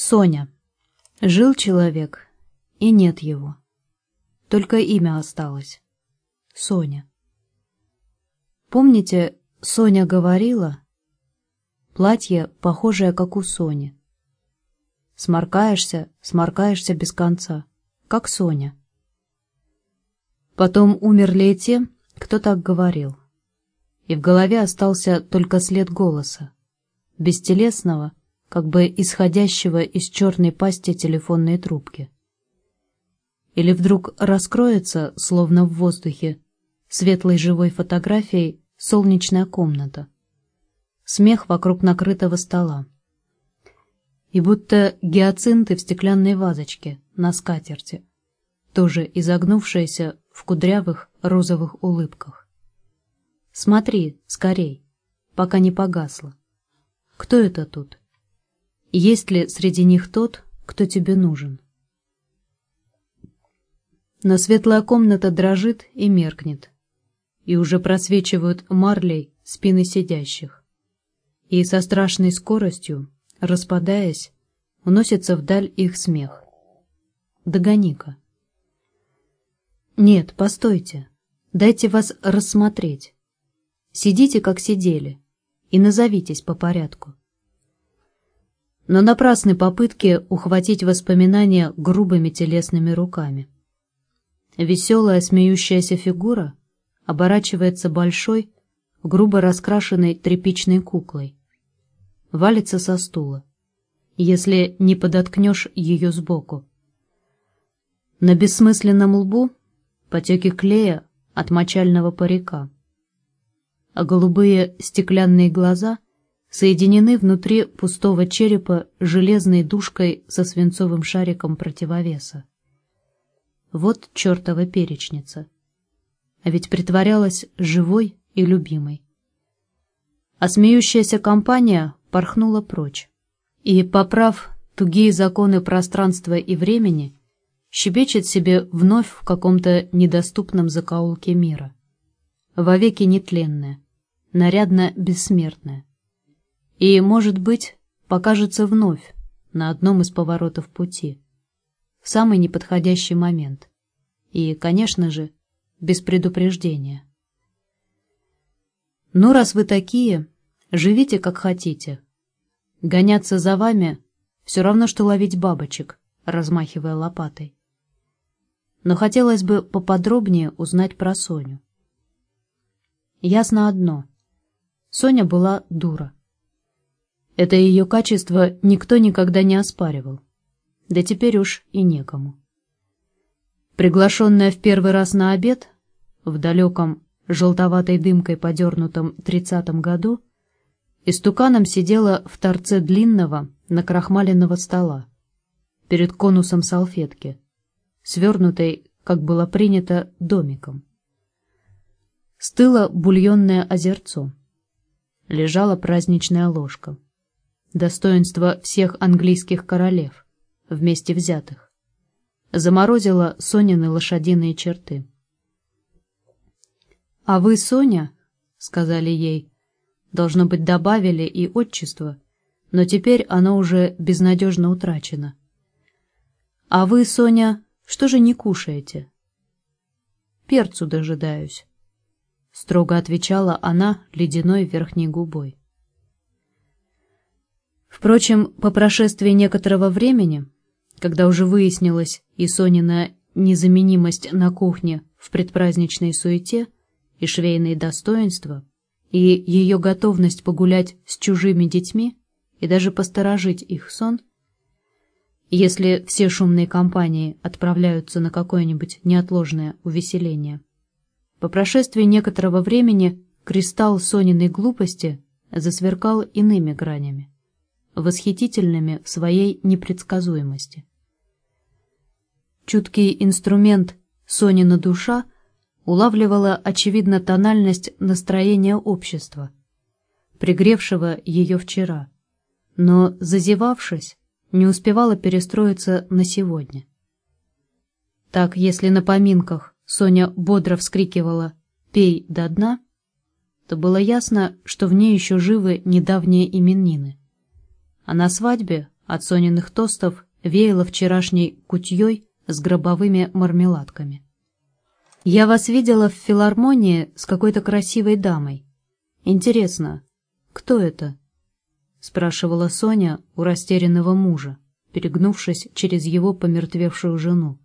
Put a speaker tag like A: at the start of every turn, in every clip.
A: Соня. Жил человек, и нет его. Только имя осталось. Соня. Помните, Соня говорила? Платье, похожее, как у Сони. Сморкаешься, сморкаешься без конца, как Соня. Потом умерли и те, кто так говорил. И в голове остался только след голоса, бестелесного, как бы исходящего из черной пасти телефонной трубки. Или вдруг раскроется, словно в воздухе, светлой живой фотографией солнечная комната. Смех вокруг накрытого стола. И будто гиацинты в стеклянной вазочке на скатерти, тоже изогнувшиеся в кудрявых розовых улыбках. Смотри, скорей, пока не погасло. Кто это тут? Есть ли среди них тот, кто тебе нужен? Но светлая комната дрожит и меркнет, и уже просвечивают марлей спины сидящих. И со страшной скоростью, распадаясь, уносится вдаль их смех. Догони-ка. Нет, постойте, дайте вас рассмотреть. Сидите, как сидели, и назовитесь по порядку но напрасны попытки ухватить воспоминания грубыми телесными руками. Веселая смеющаяся фигура оборачивается большой, грубо раскрашенной тряпичной куклой. Валится со стула, если не подоткнешь ее сбоку. На бессмысленном лбу потеки клея от мочального парика, а голубые стеклянные глаза — соединены внутри пустого черепа железной душкой со свинцовым шариком противовеса. Вот чертова перечница. А ведь притворялась живой и любимой. А смеющаяся компания порхнула прочь. И, поправ тугие законы пространства и времени, щебечет себе вновь в каком-то недоступном закоулке мира. Вовеки нетленная, нарядно бессмертная и, может быть, покажется вновь на одном из поворотов пути, в самый неподходящий момент и, конечно же, без предупреждения. Ну, раз вы такие, живите как хотите. Гоняться за вами все равно, что ловить бабочек, размахивая лопатой. Но хотелось бы поподробнее узнать про Соню. Ясно одно. Соня была дура. Это ее качество никто никогда не оспаривал. Да теперь уж и некому. Приглашенная в первый раз на обед, в далеком, желтоватой дымкой подернутом тридцатом году, истуканом сидела в торце длинного, накрахмаленного стола, перед конусом салфетки, свернутой, как было принято, домиком. Стыло бульонное озерцо. Лежала праздничная ложка достоинство всех английских королев, вместе взятых. Заморозила Сонины лошадиные черты. «А вы, Соня?» — сказали ей. Должно быть, добавили и отчество, но теперь оно уже безнадежно утрачено. «А вы, Соня, что же не кушаете?» «Перцу дожидаюсь», — строго отвечала она ледяной верхней губой. Впрочем, по прошествии некоторого времени, когда уже выяснилась и Сонина незаменимость на кухне в предпраздничной суете и швейные достоинства, и ее готовность погулять с чужими детьми и даже посторожить их сон, если все шумные компании отправляются на какое-нибудь неотложное увеселение. По прошествии некоторого времени кристалл Сониной глупости засверкал иными гранями восхитительными в своей непредсказуемости. Чуткий инструмент Сонина душа улавливала, очевидно, тональность настроения общества, пригревшего ее вчера, но, зазевавшись, не успевала перестроиться на сегодня. Так, если на поминках Соня бодро вскрикивала «пей до дна», то было ясно, что в ней еще живы недавние именины а на свадьбе От Сониных тостов веяло вчерашней кутьей с гробовыми мармеладками. «Я вас видела в филармонии с какой-то красивой дамой. Интересно, кто это?» — спрашивала Соня у растерянного мужа, перегнувшись через его помертвевшую жену.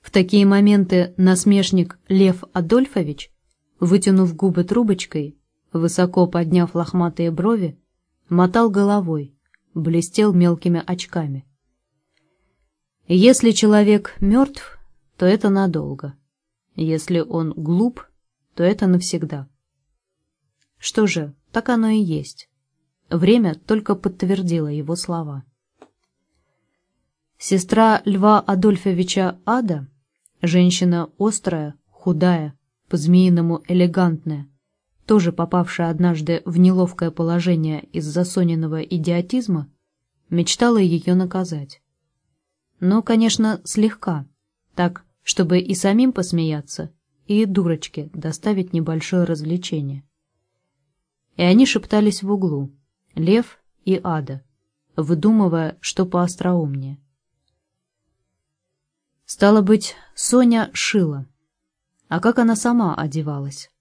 A: В такие моменты насмешник Лев Адольфович, вытянув губы трубочкой, высоко подняв лохматые брови, мотал головой, блестел мелкими очками. Если человек мертв, то это надолго. Если он глуп, то это навсегда. Что же, так оно и есть. Время только подтвердило его слова. Сестра Льва Адольфовича Ада, женщина острая, худая, по-змеиному элегантная, тоже попавшая однажды в неловкое положение из-за Сониного идиотизма, мечтала ее наказать. Но, конечно, слегка, так, чтобы и самим посмеяться, и дурочке доставить небольшое развлечение. И они шептались в углу, Лев и Ада, выдумывая, что поостроумнее. Стало быть, Соня шила. А как она сама одевалась?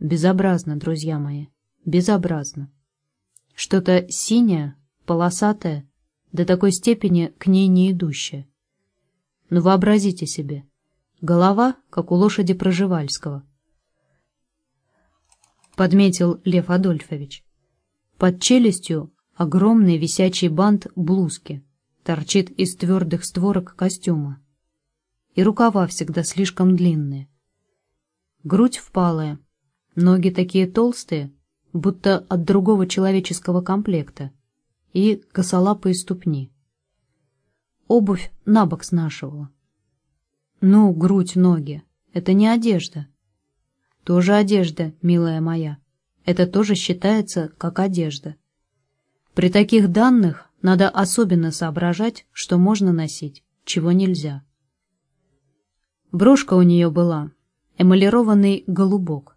A: Безобразно, друзья мои, безобразно. Что-то синее, полосатое, до такой степени к ней не идущее. Но ну, вообразите себе, голова, как у лошади Проживальского. Подметил Лев Адольфович. Под челюстью огромный висячий бант блузки торчит из твердых створок костюма. И рукава всегда слишком длинные. Грудь впалая, Ноги такие толстые, будто от другого человеческого комплекта, и косолапые ступни. Обувь на бок снашивала. Ну, грудь, ноги — это не одежда. Тоже одежда, милая моя. Это тоже считается как одежда. При таких данных надо особенно соображать, что можно носить, чего нельзя. Брошка у нее была, эмалированный голубок.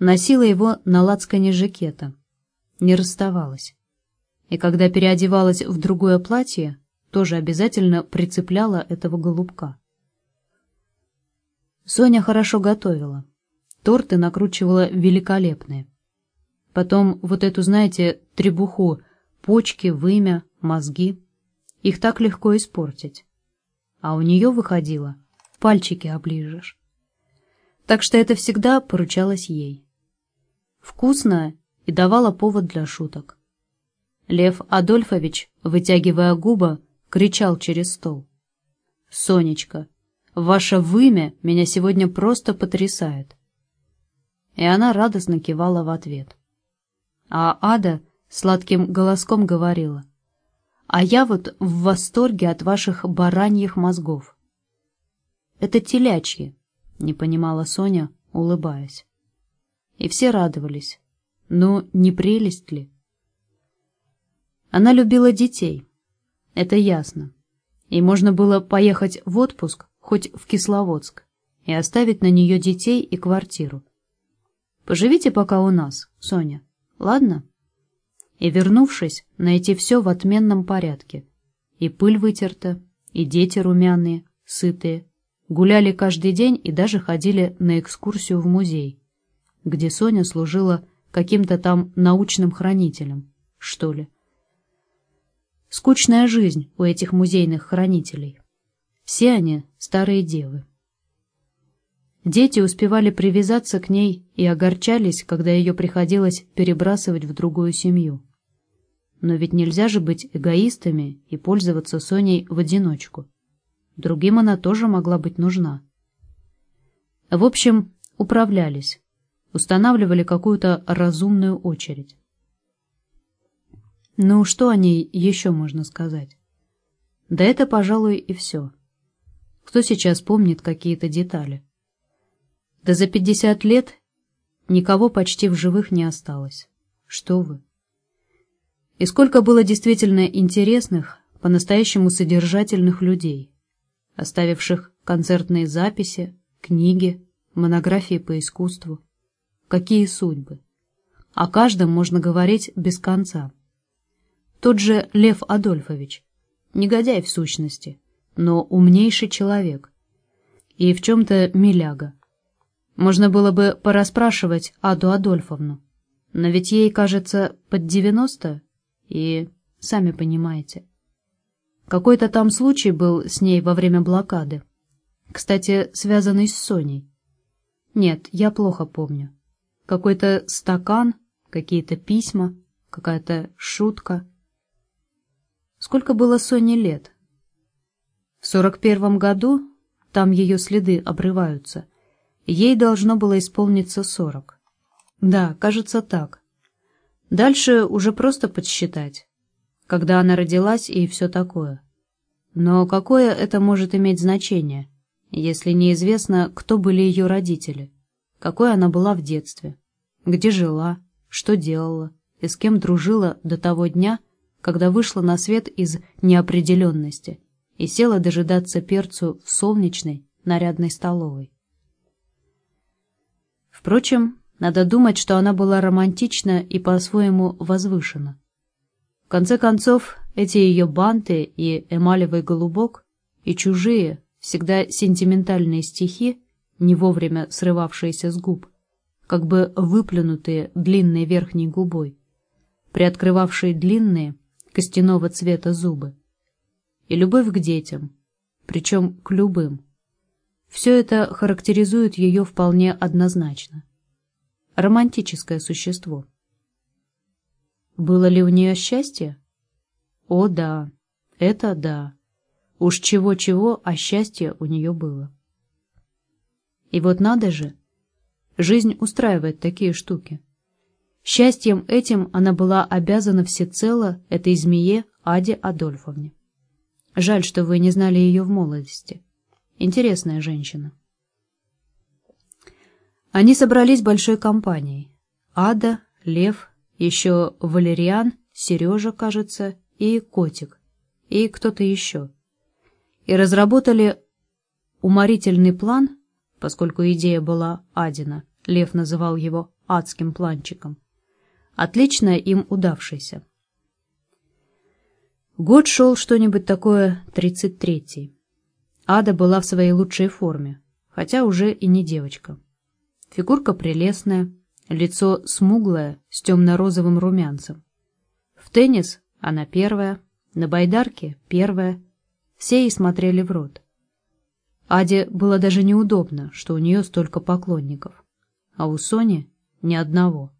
A: Носила его на лацкане жакета. Не расставалась. И когда переодевалась в другое платье, тоже обязательно прицепляла этого голубка. Соня хорошо готовила. Торты накручивала великолепные. Потом вот эту, знаете, требуху, почки, вымя, мозги. Их так легко испортить. А у нее выходило, пальчики оближешь. Так что это всегда поручалось ей вкусная и давала повод для шуток. Лев Адольфович, вытягивая губы, кричал через стол. «Сонечка, ваше вымя меня сегодня просто потрясает!» И она радостно кивала в ответ. А Ада сладким голоском говорила. «А я вот в восторге от ваших бараньих мозгов». «Это телячьи», — не понимала Соня, улыбаясь и все радовались. Но не прелесть ли? Она любила детей, это ясно. И можно было поехать в отпуск хоть в Кисловодск и оставить на нее детей и квартиру. Поживите пока у нас, Соня, ладно? И, вернувшись, найти все в отменном порядке. И пыль вытерта, и дети румяные, сытые. Гуляли каждый день и даже ходили на экскурсию в музей где Соня служила каким-то там научным хранителем, что ли. Скучная жизнь у этих музейных хранителей. Все они старые девы. Дети успевали привязаться к ней и огорчались, когда ее приходилось перебрасывать в другую семью. Но ведь нельзя же быть эгоистами и пользоваться Соней в одиночку. Другим она тоже могла быть нужна. В общем, управлялись устанавливали какую-то разумную очередь. Ну, что о ней еще можно сказать? Да это, пожалуй, и все. Кто сейчас помнит какие-то детали? Да за пятьдесят лет никого почти в живых не осталось. Что вы? И сколько было действительно интересных, по-настоящему содержательных людей, оставивших концертные записи, книги, монографии по искусству какие судьбы. О каждом можно говорить без конца. Тот же Лев Адольфович. Негодяй в сущности, но умнейший человек. И в чем-то миляга. Можно было бы пораспрашивать Аду Адольфовну, но ведь ей, кажется, под девяносто, и сами понимаете. Какой-то там случай был с ней во время блокады. Кстати, связанный с Соней. Нет, я плохо помню. Какой-то стакан, какие-то письма, какая-то шутка. Сколько было Соне лет? В сорок первом году, там ее следы обрываются, ей должно было исполниться сорок. Да, кажется так. Дальше уже просто подсчитать, когда она родилась и все такое. Но какое это может иметь значение, если неизвестно, кто были ее родители, какой она была в детстве, где жила, что делала и с кем дружила до того дня, когда вышла на свет из неопределенности и села дожидаться перцу в солнечной, нарядной столовой. Впрочем, надо думать, что она была романтична и по-своему возвышена. В конце концов, эти ее банты и эмалевый голубок и чужие, всегда сентиментальные стихи, не вовремя срывавшиеся с губ, как бы выплюнутые длинной верхней губой, приоткрывавшие длинные, костяного цвета зубы, и любовь к детям, причем к любым. Все это характеризует ее вполне однозначно. Романтическое существо. Было ли у нее счастье? О да, это да. Уж чего-чего, а счастье у нее было. И вот надо же, жизнь устраивает такие штуки. Счастьем этим она была обязана всецело этой змее Аде Адольфовне. Жаль, что вы не знали ее в молодости. Интересная женщина. Они собрались большой компанией. Ада, Лев, еще Валериан, Сережа, кажется, и Котик, и кто-то еще. И разработали уморительный план, поскольку идея была Адина, Лев называл его адским планчиком, отлично им удавшийся. Год шел что-нибудь такое тридцать третий. Ада была в своей лучшей форме, хотя уже и не девочка. Фигурка прелестная, лицо смуглое, с темно-розовым румянцем. В теннис она первая, на байдарке первая. Все и смотрели в рот. Аде было даже неудобно, что у нее столько поклонников, а у Сони ни одного.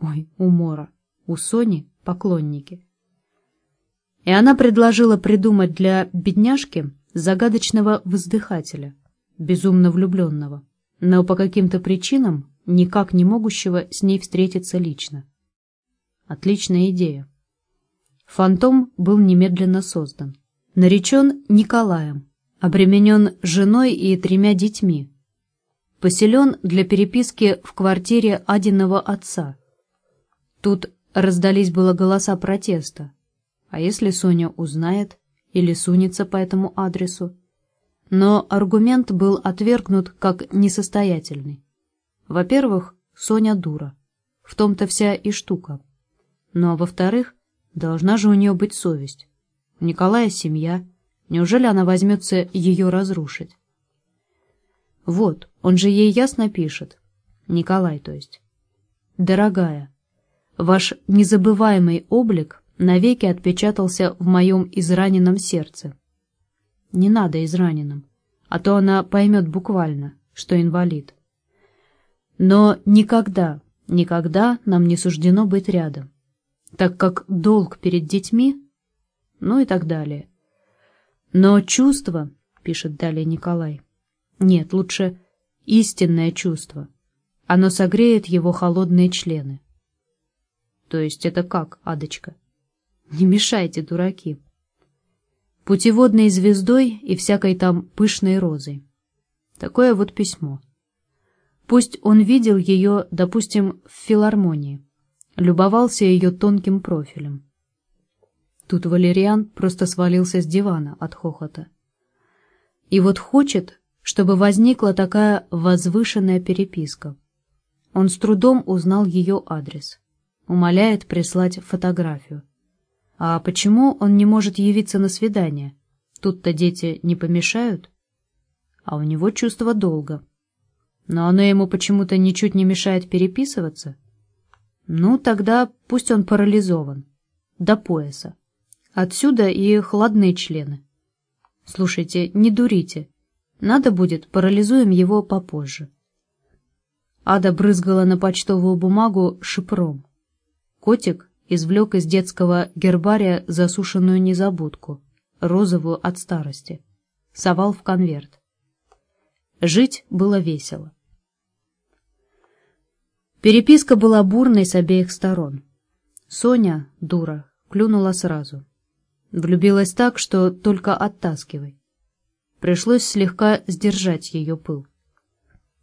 A: Ой, умора. У Сони поклонники. И она предложила придумать для бедняжки загадочного воздыхателя, безумно влюбленного, но по каким-то причинам никак не могущего с ней встретиться лично. Отличная идея. Фантом был немедленно создан. Наречен Николаем, обременен женой и тремя детьми. Поселен для переписки в квартире Адиного отца, Тут раздались было голоса протеста. А если Соня узнает или сунется по этому адресу? Но аргумент был отвергнут как несостоятельный. Во-первых, Соня дура. В том-то вся и штука. Ну а во-вторых, должна же у нее быть совесть. У Николая семья. Неужели она возьмется ее разрушить? Вот, он же ей ясно пишет. Николай, то есть. «Дорогая, Ваш незабываемый облик навеки отпечатался в моем израненном сердце. Не надо израненным, а то она поймет буквально, что инвалид. Но никогда, никогда нам не суждено быть рядом, так как долг перед детьми, ну и так далее. Но чувство, пишет далее Николай, нет, лучше истинное чувство, оно согреет его холодные члены. То есть это как, Адочка? Не мешайте, дураки. Путеводной звездой и всякой там пышной розой. Такое вот письмо. Пусть он видел ее, допустим, в филармонии, любовался ее тонким профилем. Тут Валериан просто свалился с дивана от хохота. И вот хочет, чтобы возникла такая возвышенная переписка. Он с трудом узнал ее адрес умоляет прислать фотографию. А почему он не может явиться на свидание? Тут-то дети не помешают? А у него чувство долга. Но оно ему почему-то ничуть не мешает переписываться. Ну, тогда пусть он парализован. До пояса. Отсюда и хладные члены. Слушайте, не дурите. Надо будет, парализуем его попозже. Ада брызгала на почтовую бумагу шипром. Котик извлек из детского гербария засушенную незабудку, розовую от старости. Совал в конверт. Жить было весело. Переписка была бурной с обеих сторон. Соня, дура, клюнула сразу. Влюбилась так, что только оттаскивай. Пришлось слегка сдержать ее пыл.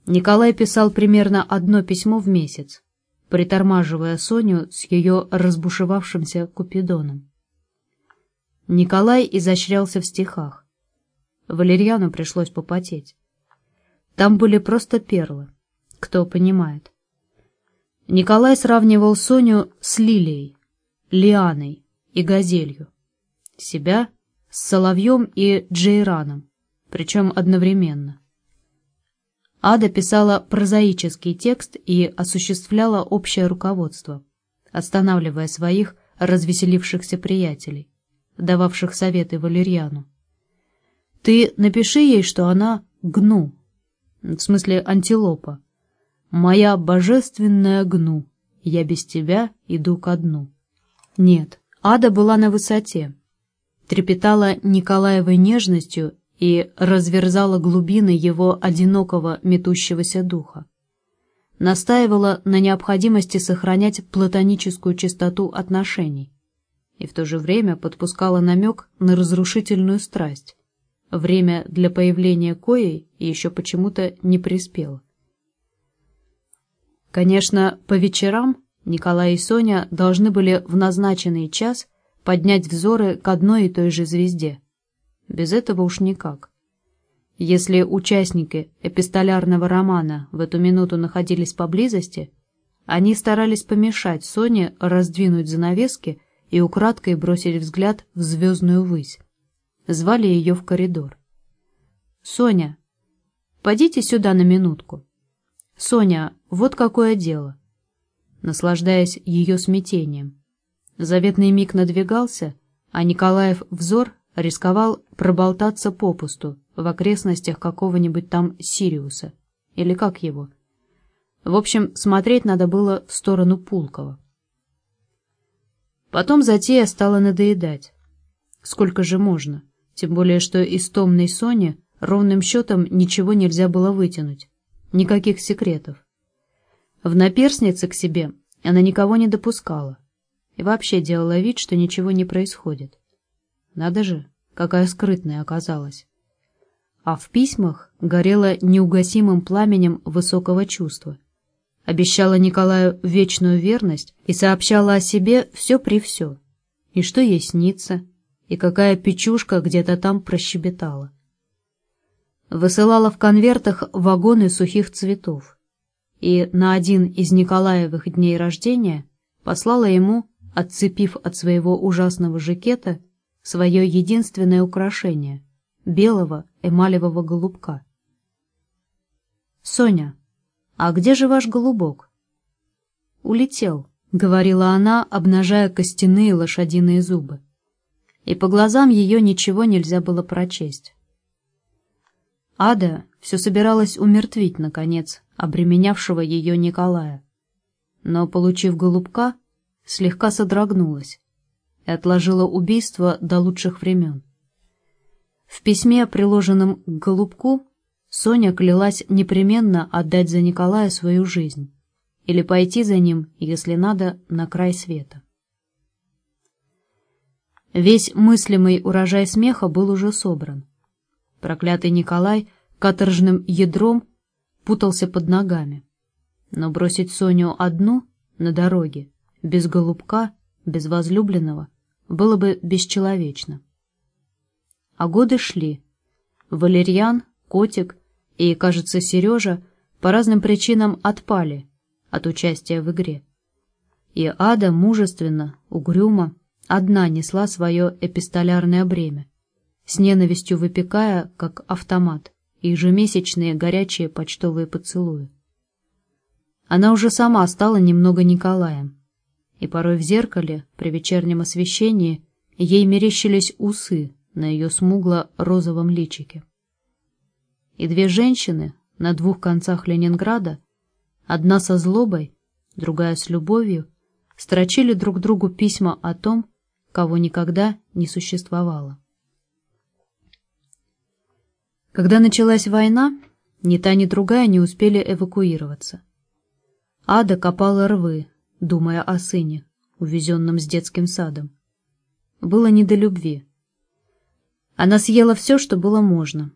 A: Николай писал примерно одно письмо в месяц, притормаживая Соню с ее разбушевавшимся купидоном. Николай изощрялся в стихах. Валерьяну пришлось попотеть. Там были просто перлы, кто понимает. Николай сравнивал Соню с лилией, лианой и газелью, себя с соловьем и джейраном, причем одновременно. Ада писала прозаический текст и осуществляла общее руководство, останавливая своих развеселившихся приятелей, дававших советы Валерьяну. «Ты напиши ей, что она гну, в смысле антилопа. Моя божественная гну, я без тебя иду ко дну». Нет, Ада была на высоте, трепетала Николаевой нежностью и разверзала глубины его одинокого метущегося духа. Настаивала на необходимости сохранять платоническую чистоту отношений и в то же время подпускала намек на разрушительную страсть. Время для появления коей еще почему-то не приспело. Конечно, по вечерам Николай и Соня должны были в назначенный час поднять взоры к одной и той же звезде — без этого уж никак. Если участники эпистолярного романа в эту минуту находились поблизости, они старались помешать Соне раздвинуть занавески и украдкой бросить взгляд в звездную высь. Звали ее в коридор. «Соня, подите сюда на минутку. Соня, вот какое дело». Наслаждаясь ее смятением. Заветный миг надвигался, а Николаев взор рисковал проболтаться попусту в окрестностях какого-нибудь там Сириуса. Или как его? В общем, смотреть надо было в сторону Пулкова. Потом затея стала надоедать. Сколько же можно? Тем более, что из томной Сони ровным счетом ничего нельзя было вытянуть. Никаких секретов. В наперснице к себе она никого не допускала. И вообще делала вид, что ничего не происходит. Надо же, какая скрытная оказалась. А в письмах горела неугасимым пламенем высокого чувства. Обещала Николаю вечную верность и сообщала о себе все при все. И что ей снится, и какая печушка где-то там прощебетала. Высылала в конвертах вагоны сухих цветов. И на один из Николаевых дней рождения послала ему, отцепив от своего ужасного жакета, свое единственное украшение — белого эмалевого голубка. «Соня, а где же ваш голубок?» «Улетел», — говорила она, обнажая костяные лошадиные зубы. И по глазам ее ничего нельзя было прочесть. Ада все собиралась умертвить, наконец, обременявшего ее Николая. Но, получив голубка, слегка содрогнулась и отложила убийство до лучших времен. В письме, приложенном к Голубку, Соня клялась непременно отдать за Николая свою жизнь или пойти за ним, если надо, на край света. Весь мыслимый урожай смеха был уже собран. Проклятый Николай каторжным ядром путался под ногами. Но бросить Соню одну на дороге, без голубка, без возлюбленного, было бы бесчеловечно. А годы шли. Валерьян, Котик и, кажется, Сережа по разным причинам отпали от участия в игре. И Ада мужественно, угрюмо, одна несла свое эпистолярное бремя, с ненавистью выпекая, как автомат, ежемесячные горячие почтовые поцелуи. Она уже сама стала немного Николаем, и порой в зеркале при вечернем освещении ей мерещились усы на ее смугло-розовом личике. И две женщины на двух концах Ленинграда, одна со злобой, другая с любовью, строчили друг другу письма о том, кого никогда не существовало. Когда началась война, ни та, ни другая не успели эвакуироваться. Ада копала рвы, думая о сыне, увезенном с детским садом. Было не до любви. Она съела все, что было можно.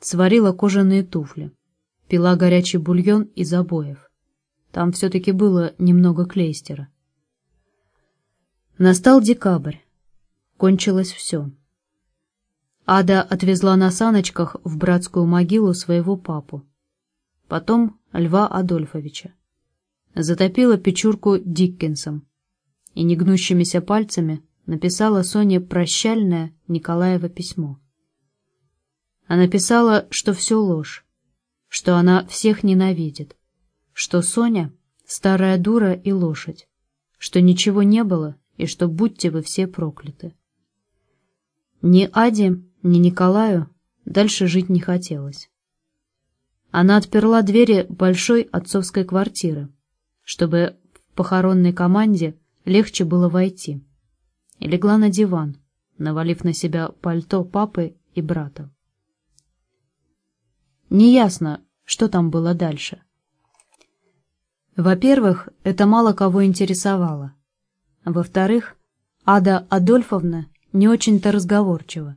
A: Сварила кожаные туфли. Пила горячий бульон из обоев. Там все-таки было немного клейстера. Настал декабрь. Кончилось все. Ада отвезла на саночках в братскую могилу своего папу. Потом Льва Адольфовича. Затопила печурку Диккенсом и негнущимися пальцами написала Соне прощальное Николаево письмо. Она писала, что все ложь, что она всех ненавидит, что Соня — старая дура и лошадь, что ничего не было и что будьте вы все прокляты. Ни Аде, ни Николаю дальше жить не хотелось. Она отперла двери большой отцовской квартиры, чтобы в похоронной команде легче было войти, и легла на диван, навалив на себя пальто папы и брата. Неясно, что там было дальше. Во-первых, это мало кого интересовало. Во-вторых, Ада Адольфовна не очень-то разговорчива.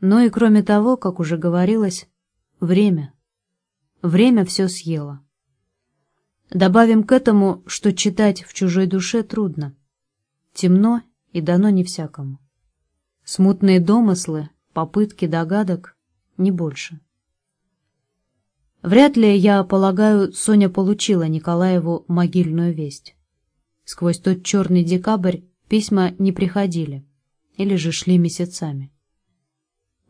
A: Но и кроме того, как уже говорилось, время. Время все съело. Добавим к этому, что читать в чужой душе трудно. Темно и дано не всякому. Смутные домыслы, попытки догадок — не больше. Вряд ли, я полагаю, Соня получила Николаеву могильную весть. Сквозь тот черный декабрь письма не приходили, или же шли месяцами.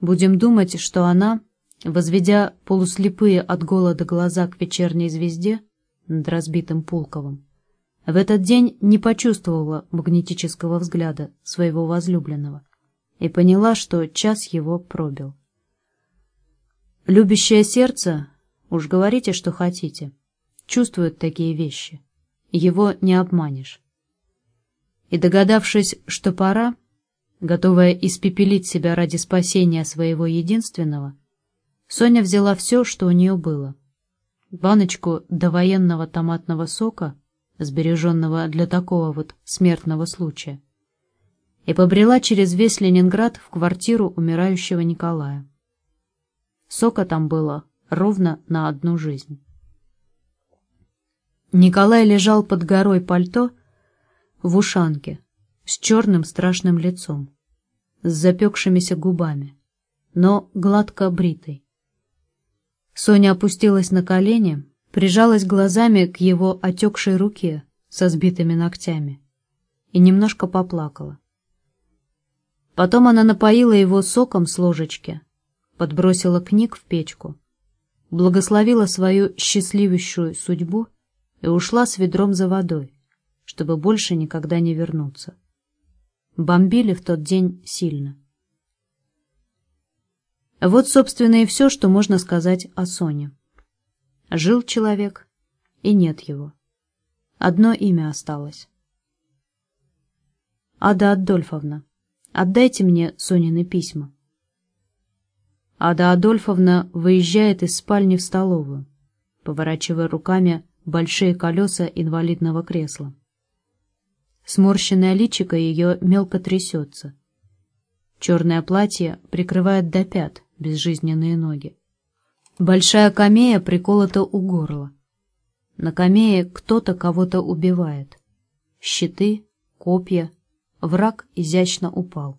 A: Будем думать, что она, возведя полуслепые от голода глаза к вечерней звезде над разбитым Пулковым, в этот день не почувствовала магнетического взгляда своего возлюбленного и поняла, что час его пробил. Любящее сердце Уж говорите, что хотите. Чувствует такие вещи. Его не обманешь. И догадавшись, что пора, готовая испепелить себя ради спасения своего единственного, Соня взяла все, что у нее было. Баночку довоенного томатного сока, сбереженного для такого вот смертного случая, и побрела через весь Ленинград в квартиру умирающего Николая. Сока там было ровно на одну жизнь. Николай лежал под горой пальто в ушанке, с черным страшным лицом, с запекшимися губами, но гладко бритый. Соня опустилась на колени, прижалась глазами к его отекшей руке со сбитыми ногтями и немножко поплакала. Потом она напоила его соком с ложечки, подбросила книг в печку благословила свою счастливейшую судьбу и ушла с ведром за водой, чтобы больше никогда не вернуться. Бомбили в тот день сильно. Вот, собственно, и все, что можно сказать о Соне. Жил человек, и нет его. Одно имя осталось. Ада Адольфовна, отдайте мне Сонины письма. Ада Адольфовна выезжает из спальни в столовую, поворачивая руками большие колеса инвалидного кресла. Сморщенное личико ее мелко трясется. Черное платье прикрывает до пят безжизненные ноги. Большая камея приколота у горла. На камее кто-то кого-то убивает. Щиты, копья, враг изящно упал.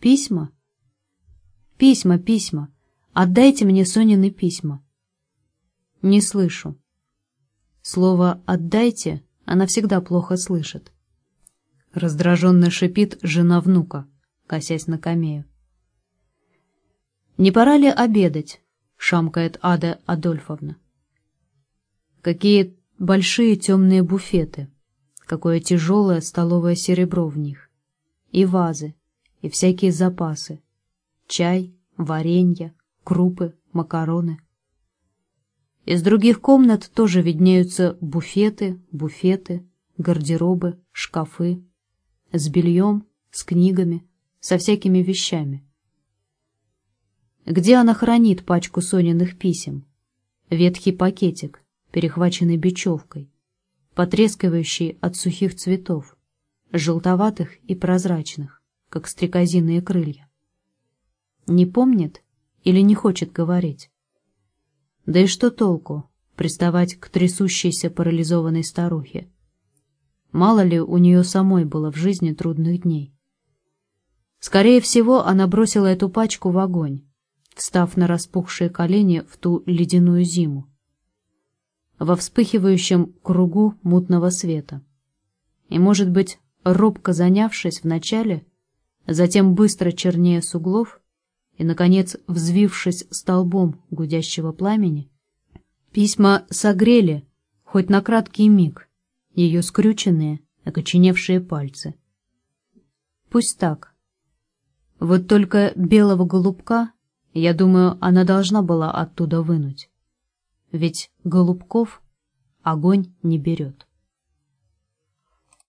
A: Письма — Письма, письма. Отдайте мне Сонины письма. Не слышу. Слово «отдайте» она всегда плохо слышит. — раздраженно шипит жена внука, косясь на камею. «Не пора ли обедать?» — шамкает Ада Адольфовна. Какие большие темные буфеты, какое тяжелое столовое серебро в них, и вазы, и всякие запасы, чай, варенье, крупы, макароны. Из других комнат тоже виднеются буфеты, буфеты, гардеробы, шкафы, с бельем, с книгами, со всякими вещами. Где она хранит пачку Сониных писем? Ветхий пакетик, перехваченный бечевкой, потрескивающий от сухих цветов, желтоватых и прозрачных, как стрекозиные крылья. Не помнит или не хочет говорить? Да и что толку приставать к трясущейся парализованной старухе? Мало ли у нее самой было в жизни трудных дней. Скорее всего, она бросила эту пачку в огонь, встав на распухшие колени в ту ледяную зиму, во вспыхивающем кругу мутного света. И, может быть, робко занявшись вначале, затем быстро чернее с углов и, наконец, взвившись столбом гудящего пламени, письма согрели, хоть на краткий миг, ее скрюченные, окоченевшие пальцы. Пусть так. Вот только белого голубка, я думаю, она должна была оттуда вынуть. Ведь голубков огонь не берет.